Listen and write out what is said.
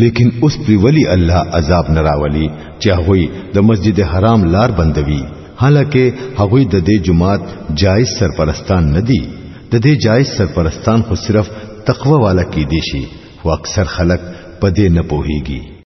لیکن اوس پر ولی الله عذاب نراولي چې هغه د مسجد حرام لار بندوي حالکه هغه د دې جماعت جایز سرپرستان نه دي د دې جایز سرپرستان خو صرف تقوا والا کې دي شي خو اکثر خلک په دې نه پوهیږي